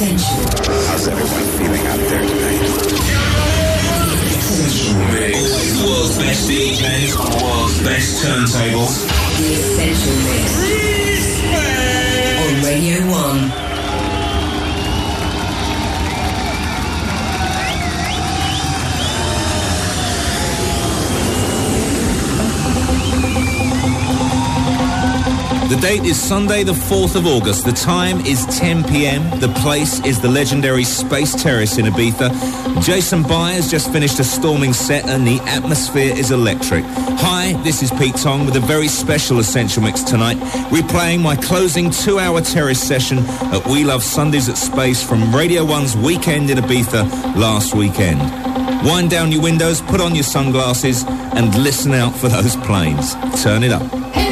Essential. How's everyone feeling out there tonight? Essential Mix. The world's best DJs on the world's best turntables. The Essential Mix. On Radio 1. The date is Sunday, the 4th of August. The time is 10 p.m. The place is the legendary Space Terrace in Ibiza. Jason Byers just finished a storming set and the atmosphere is electric. Hi, this is Pete Tong with a very special Essential Mix tonight, replaying my closing two-hour terrace session at We Love Sundays at Space from Radio 1's Weekend in Ibiza last weekend. Wind down your windows, put on your sunglasses and listen out for those planes. Turn it up.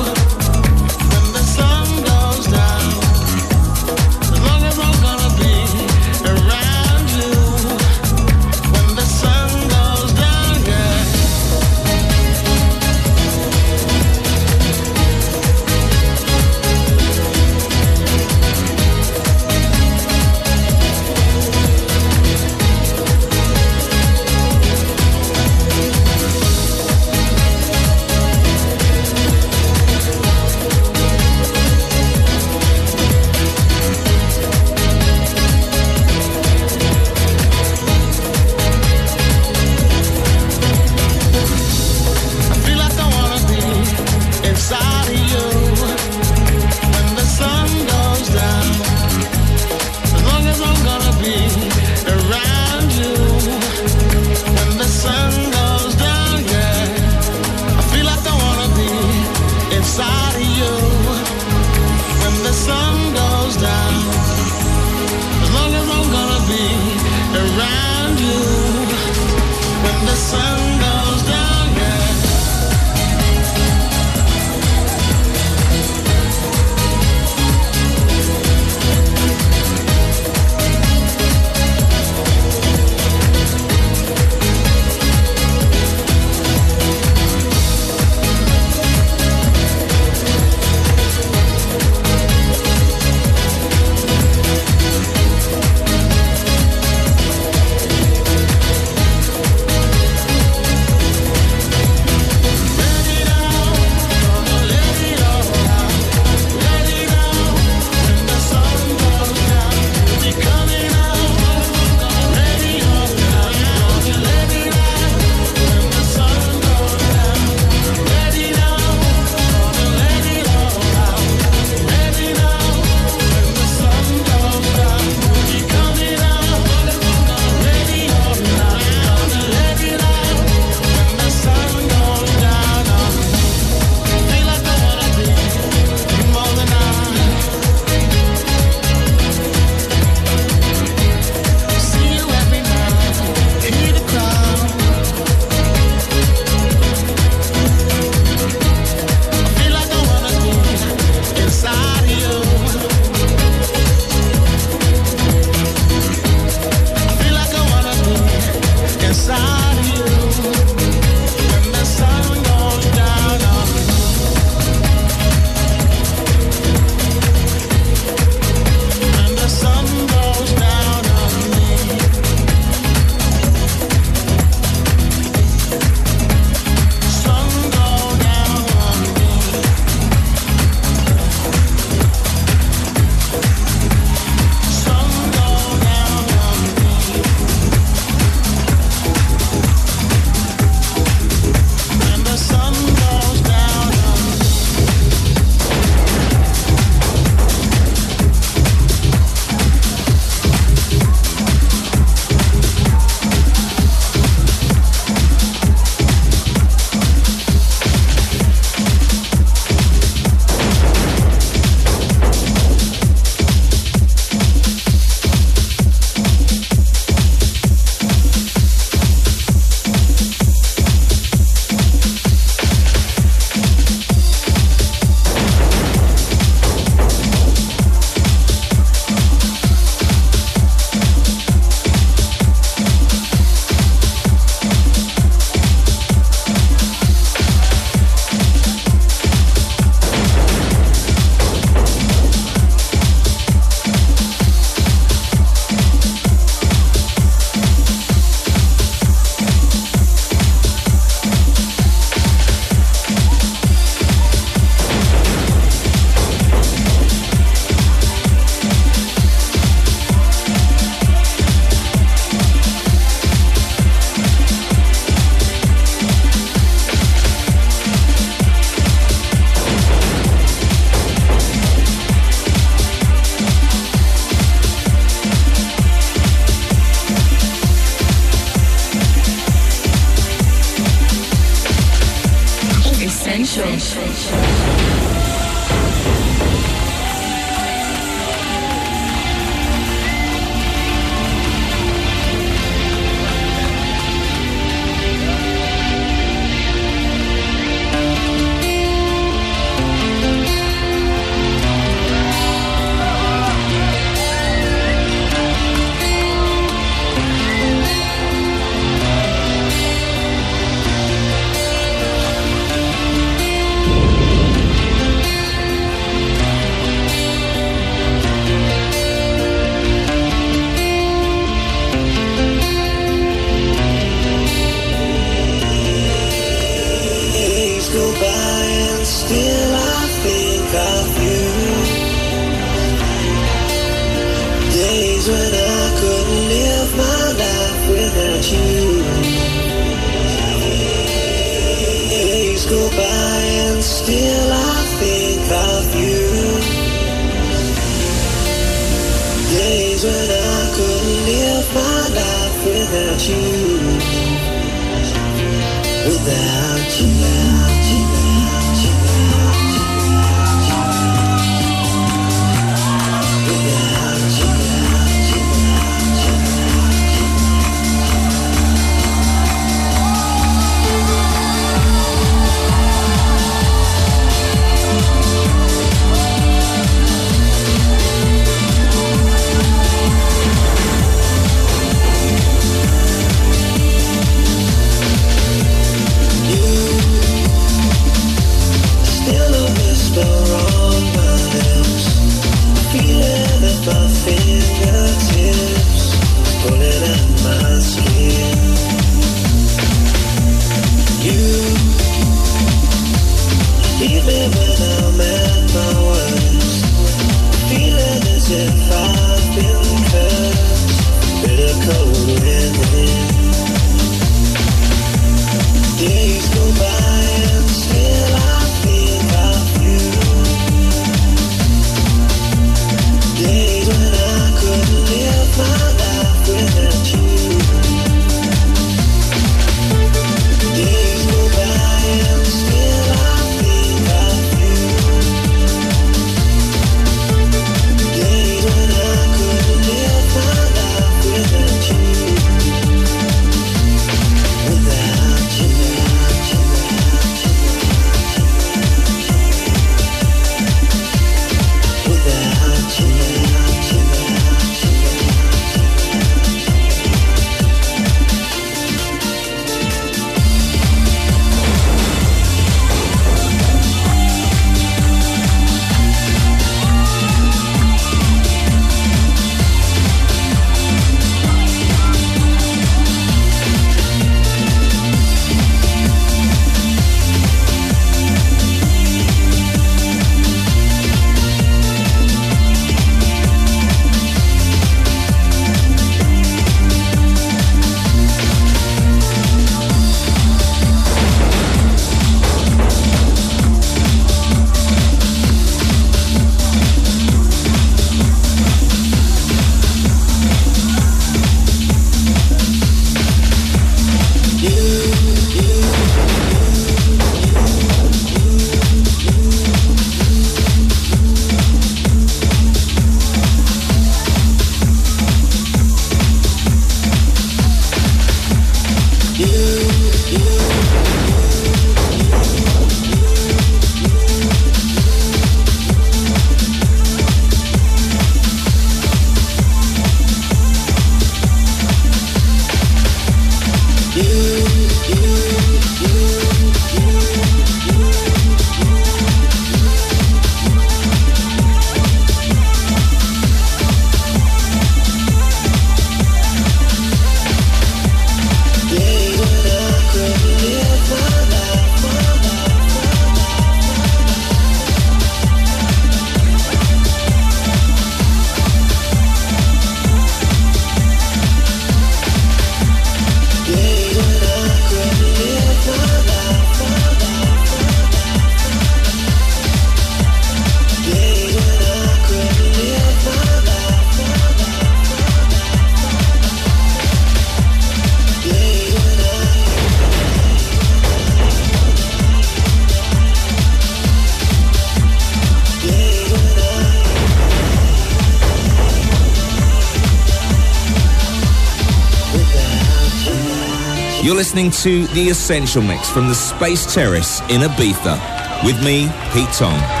Listening to The Essential Mix from the Space Terrace in Ibiza. With me, Pete Tong.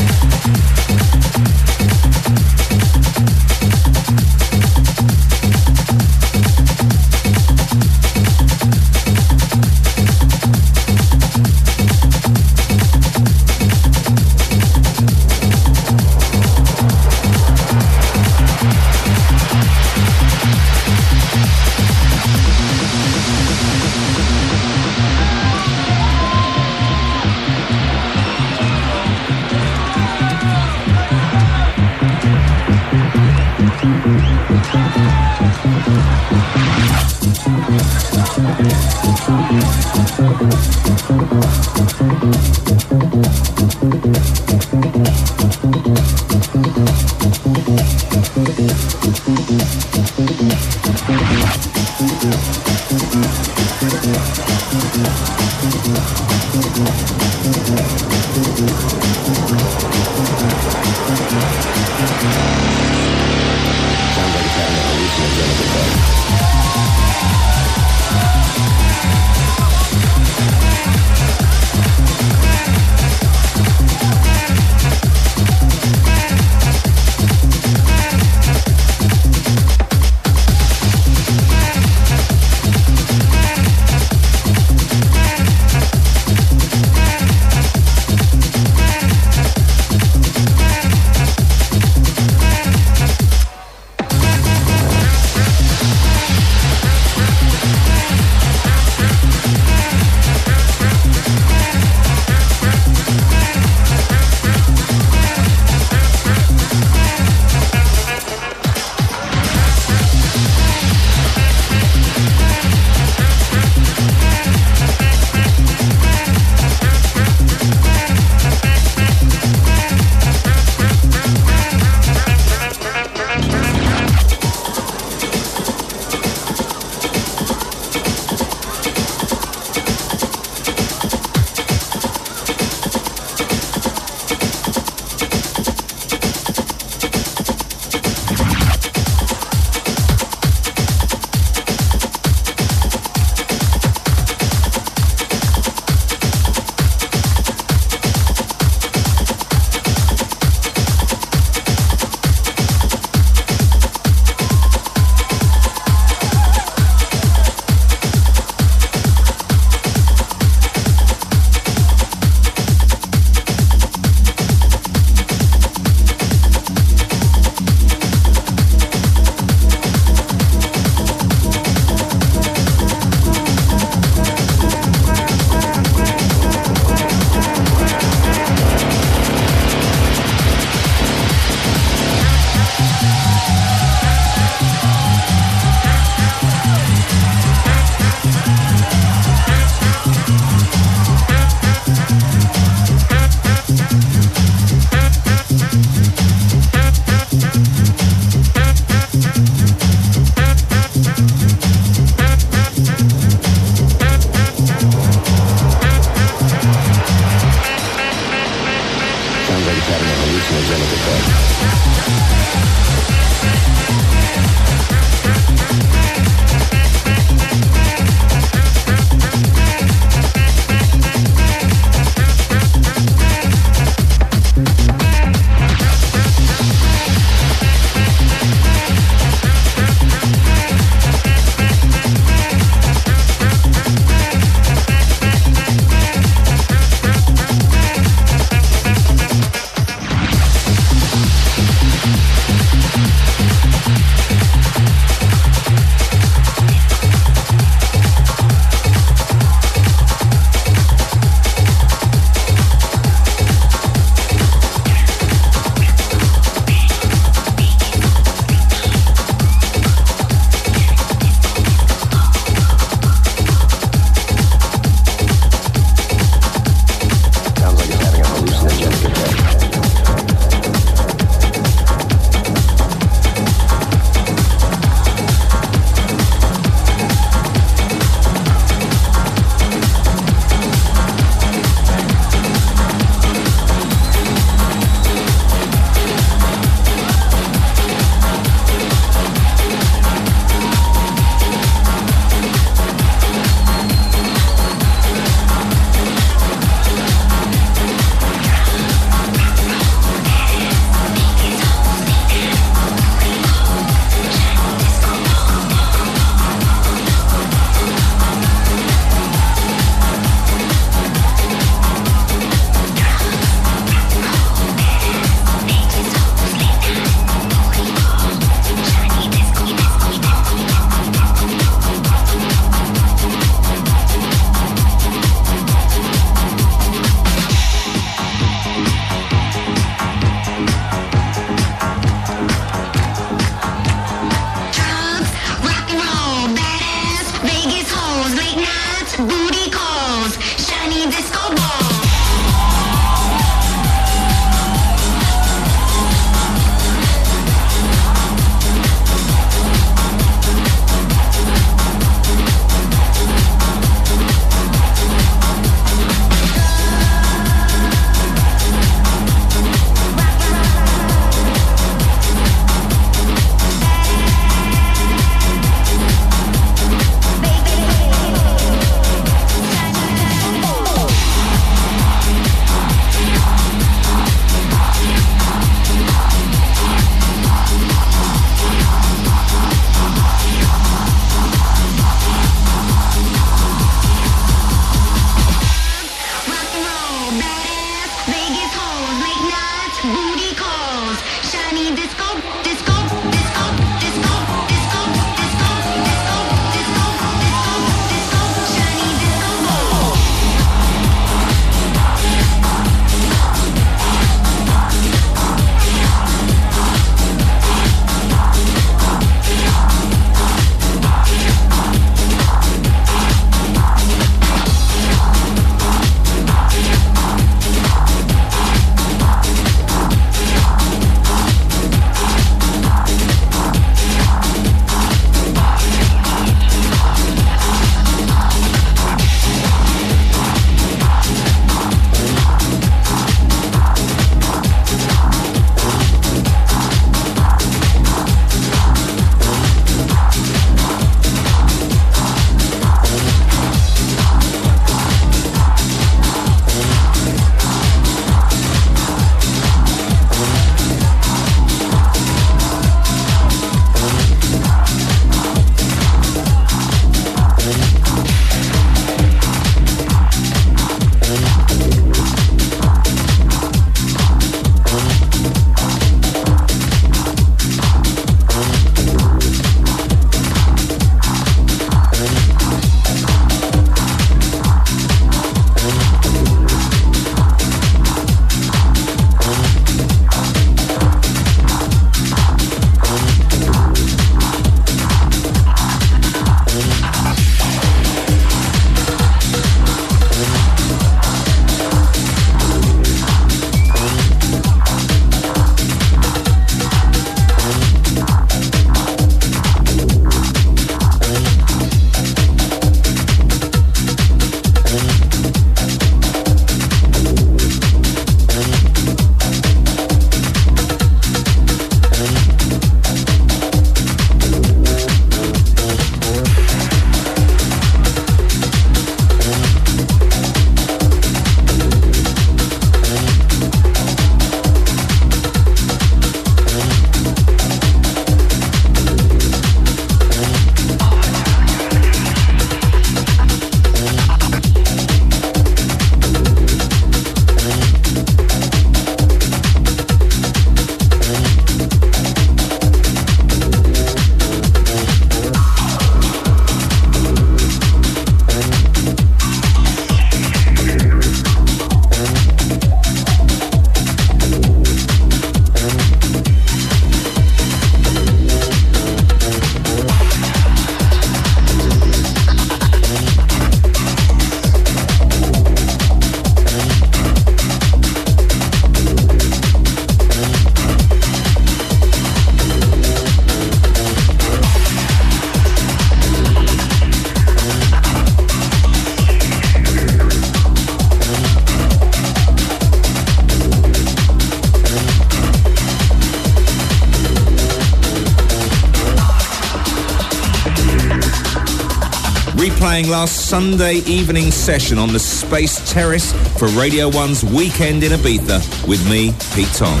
Playing last Sunday evening session on the Space Terrace for Radio 1's Weekend in Ibiza with me, Pete Tong.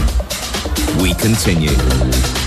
We continue.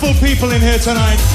Beautiful people in here tonight.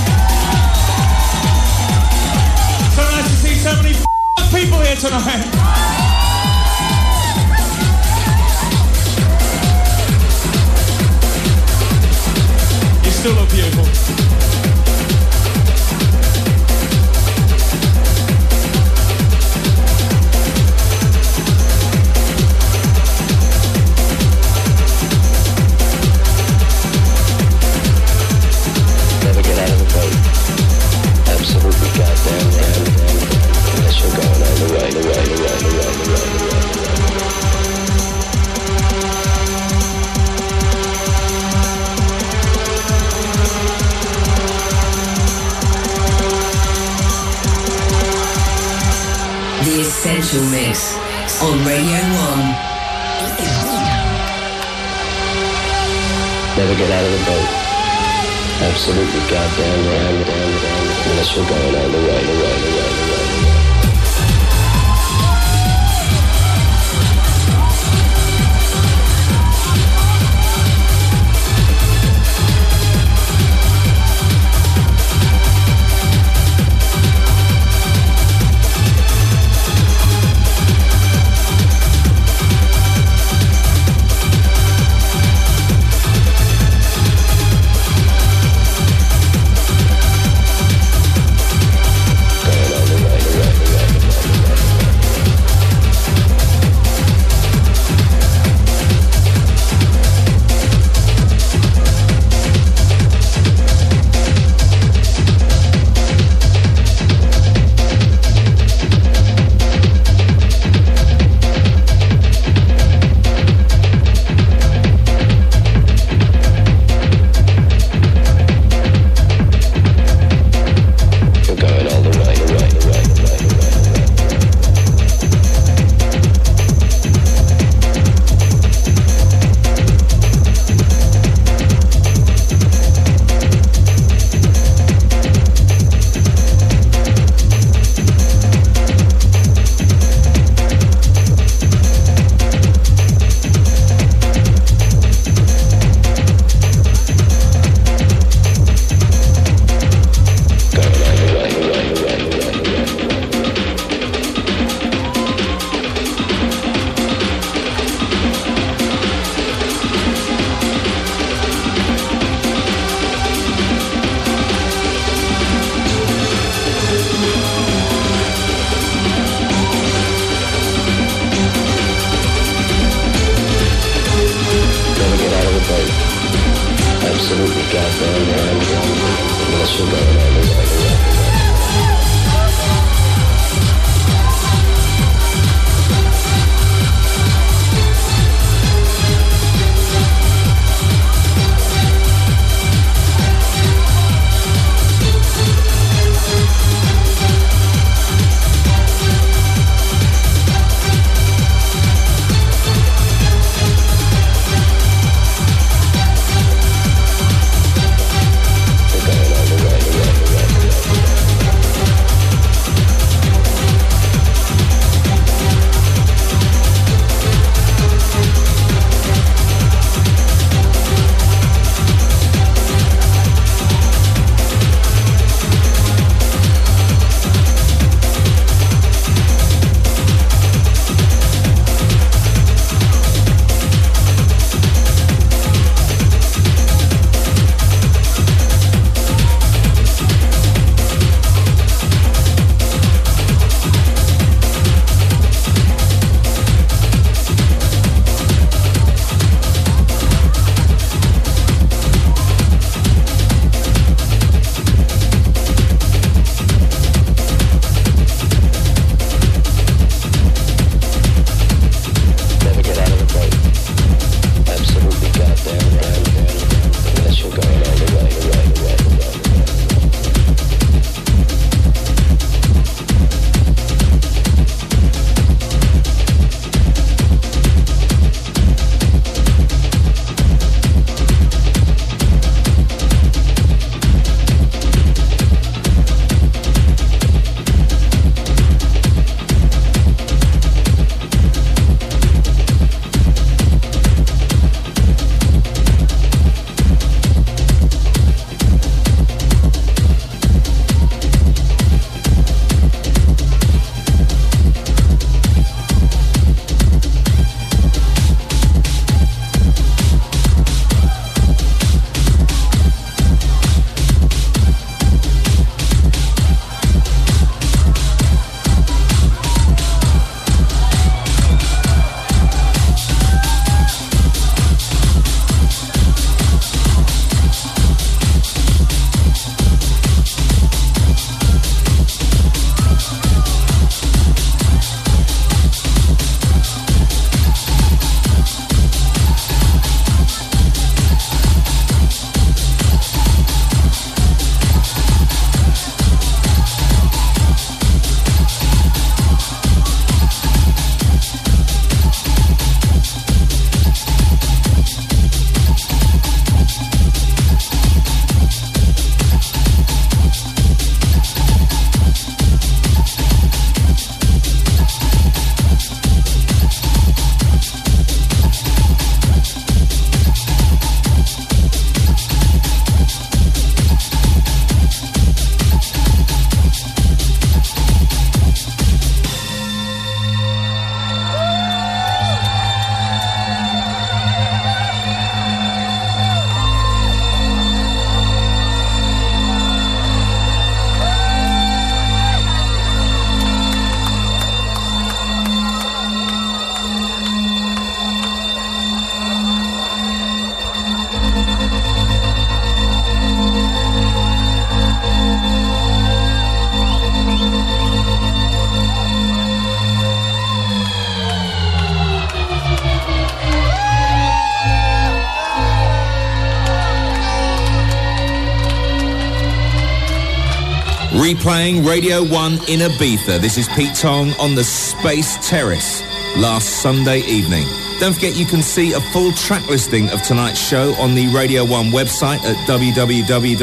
Replaying Radio 1 in Ibiza. This is Pete Tong on the Space Terrace last Sunday evening. Don't forget you can see a full track listing of tonight's show on the Radio 1 website at www.bbc.co.uk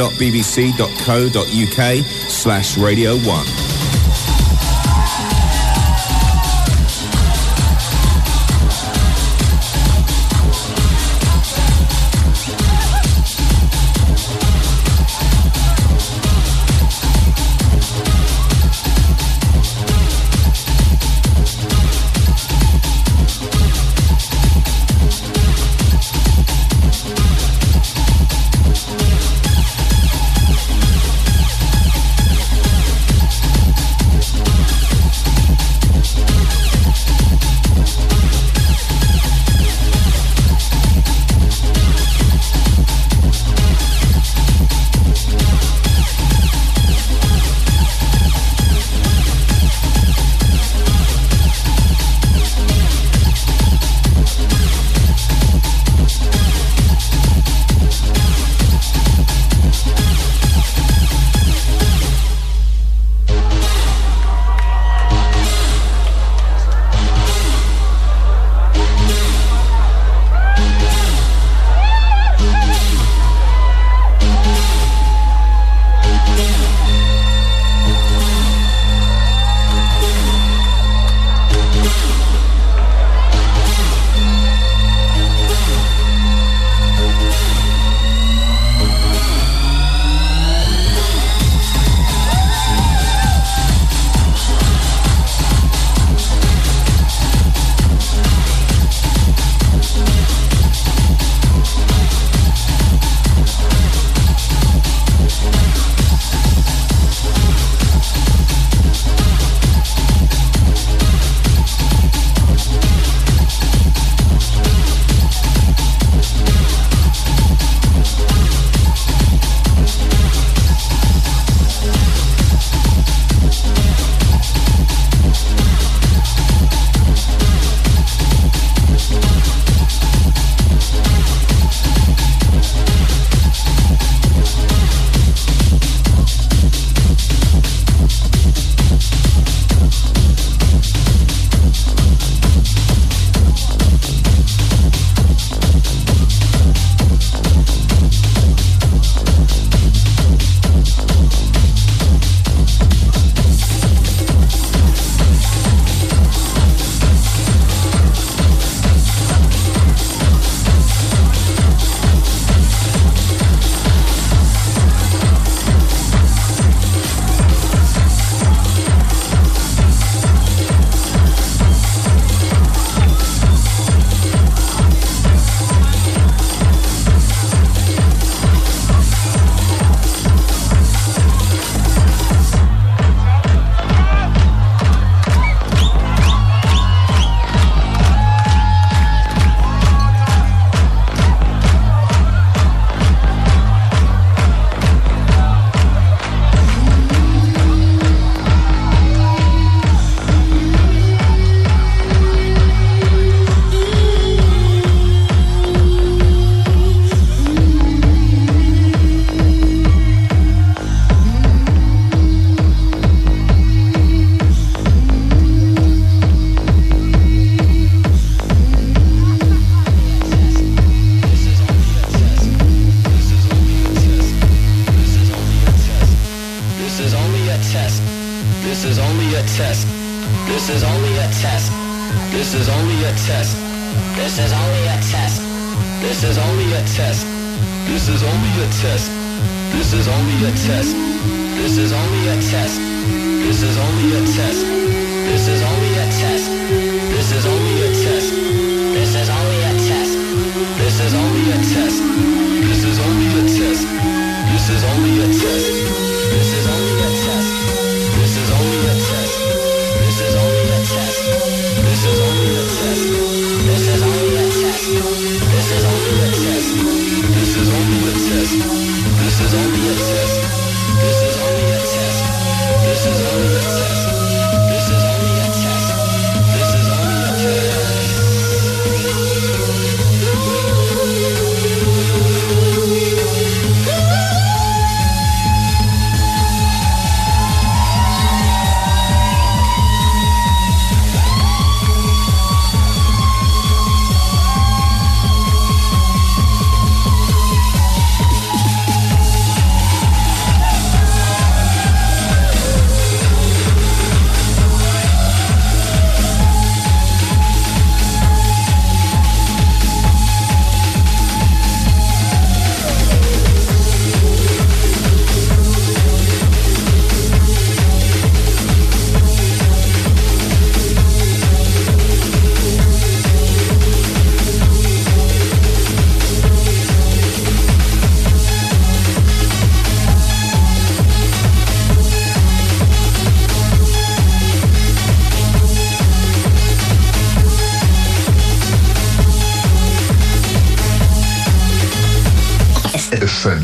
slash Radio 1.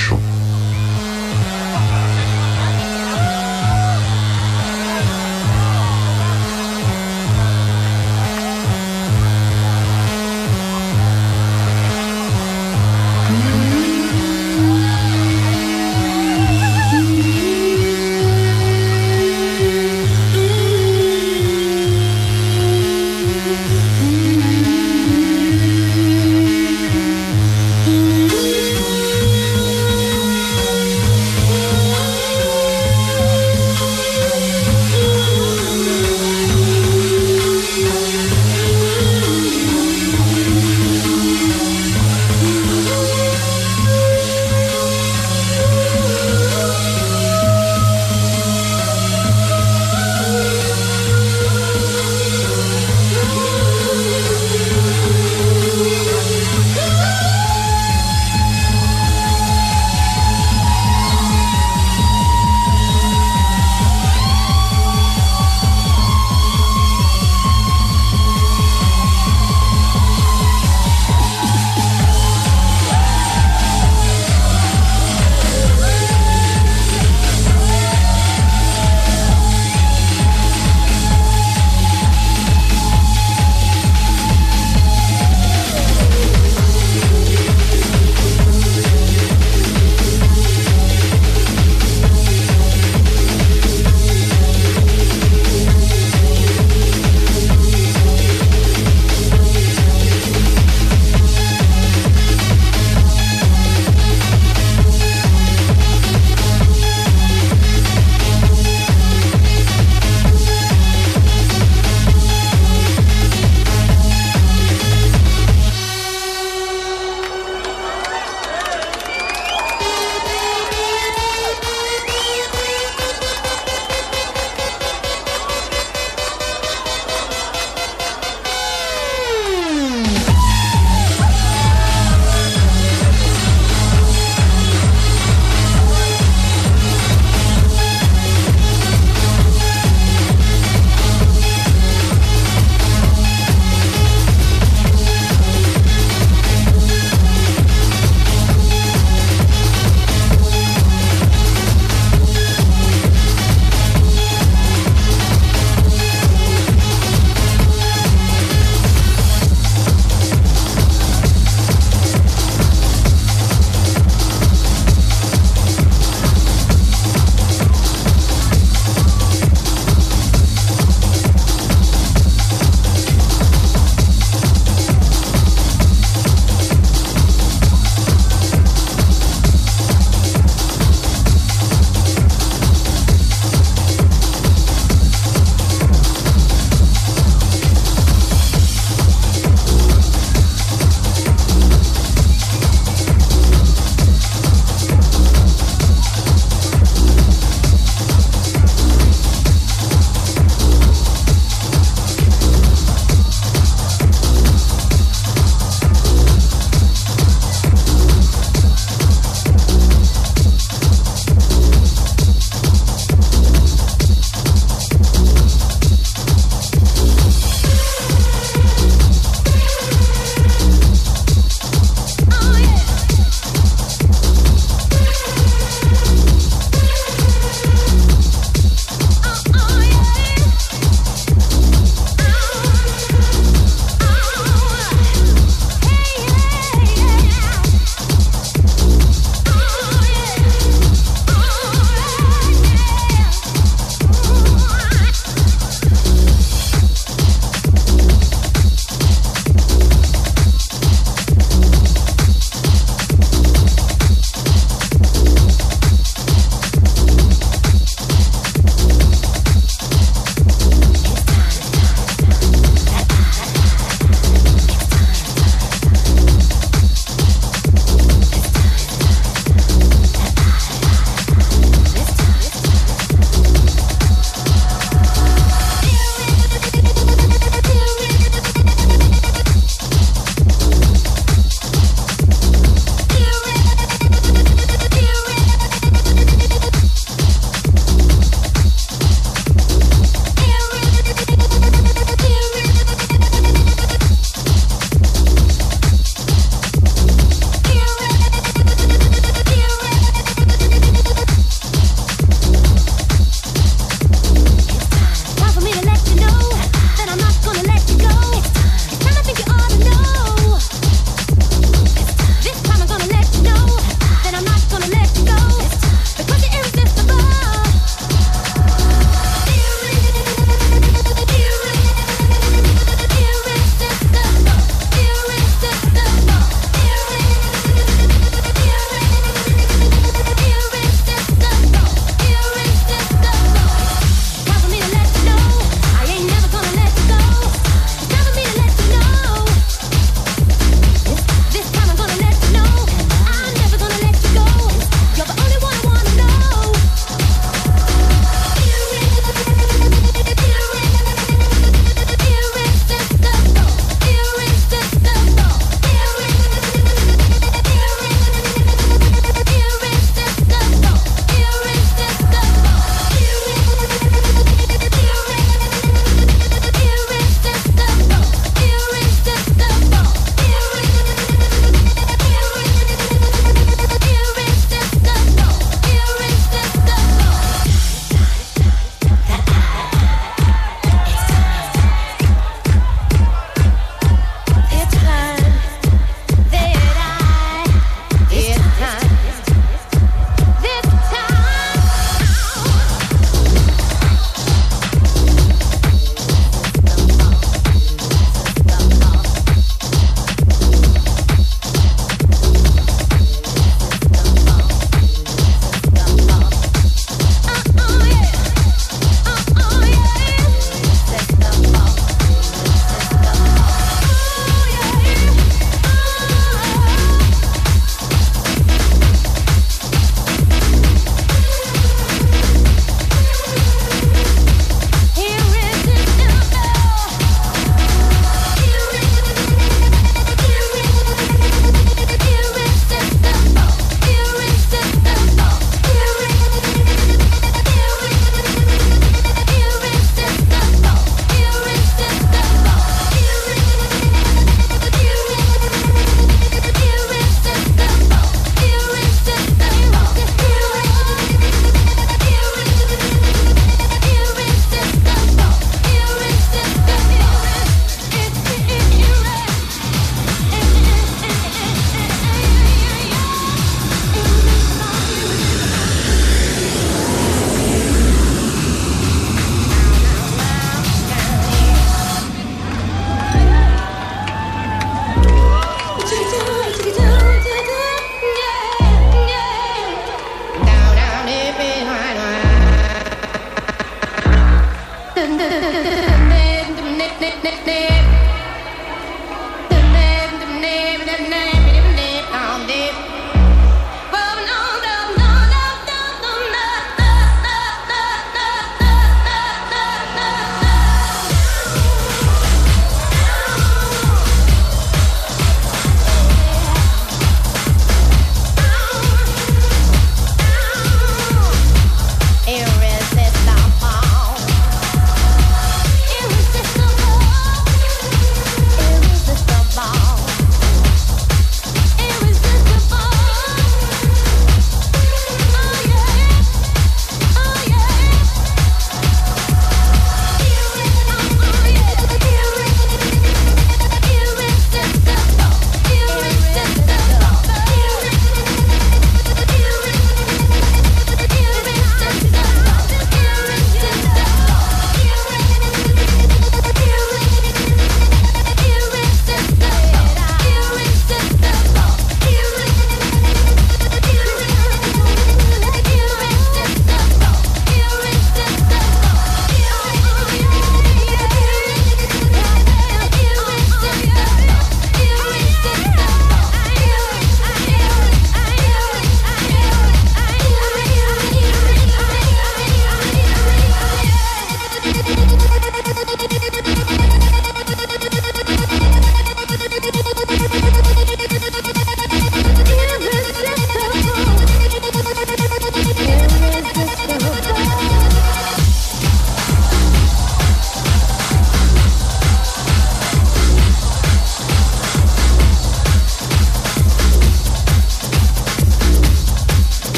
Essential.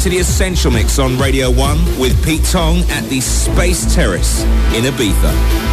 To the Essential Mix on Radio 1 with Pete Tong at the Space Terrace in Ibiza.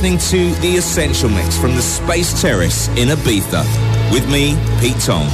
Listening to The Essential Mix from the Space Terrace in Ibiza. With me, Pete Tong.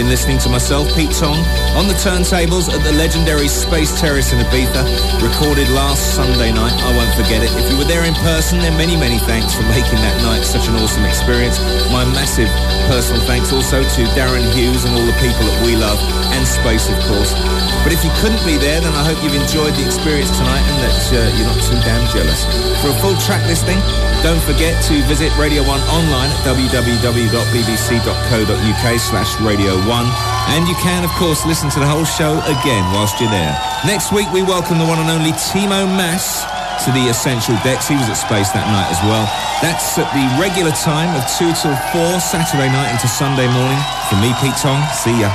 Been listening to myself, Pete Tong, on the turntables at the legendary Space Terrace in Ibiza, recorded last Sunday night. I won't forget it. If you were there in person, then many, many thanks for making that night such an awesome experience. My massive personal thanks also to Darren Hughes and all the people that we love, and Space, of course. But if you couldn't be there, then I hope you've enjoyed the experience tonight and that uh, you're not too damn jealous. For a full track listing, don't forget to visit Radio 1 online at www.bbc.co.uk slash Radio 1. And you can, of course, listen to the whole show again whilst you're there. Next week, we welcome the one and only Timo Maas to the Essential Decks. He was at Space that night as well. That's at the regular time of 2 till 4, Saturday night into Sunday morning. For me, Pete Tong, see ya.